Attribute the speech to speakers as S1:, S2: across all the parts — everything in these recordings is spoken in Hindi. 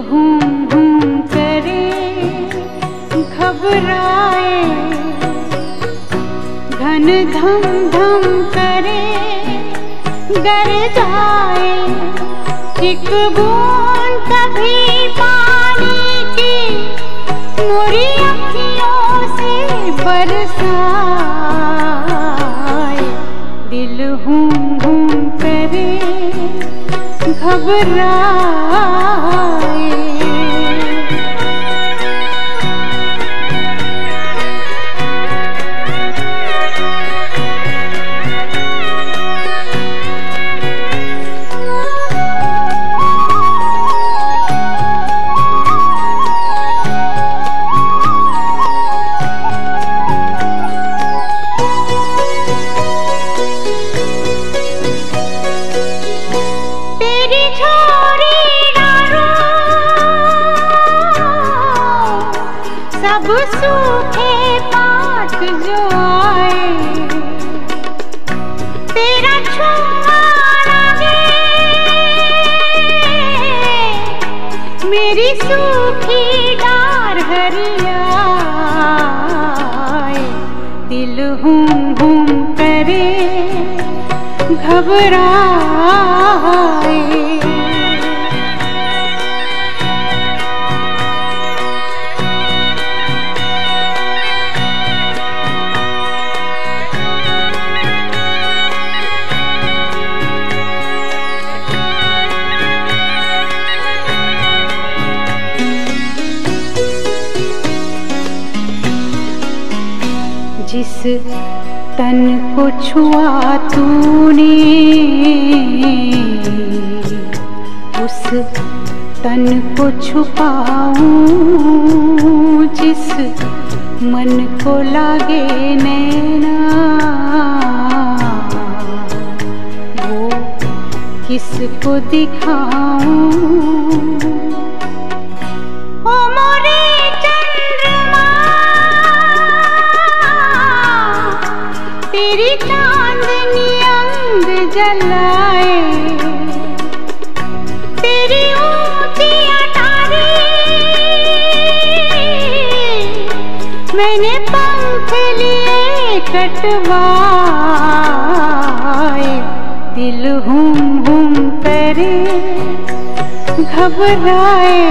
S1: घूम घूम करे घबराए। घन धम धम करे गर जाए। एक बूंद कभी पानी की मोरी अखियों से बरसाए। दिल घूम घूम करे घबराए। सूखे पात जो आए, तेरा छुआ मेरी सूखी डार हरियाए दिल हूँ हूँ करे घबराए जिस तन को छुआ तूने, उस तन को छुपाऊं जिस मन को लागे नैना। वो किसको दिखाऊँ? मैंने पंख लिए कटवाए। दिल हूँ हूँ करे घबराए।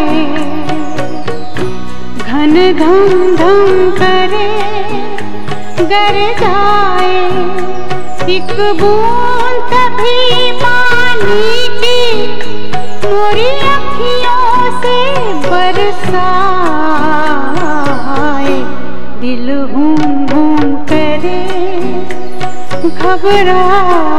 S1: घन धम धम करे गर जाए। एक बूंद मोरी अखियों से बरसाए दिल हूँ घूम करे घबराए।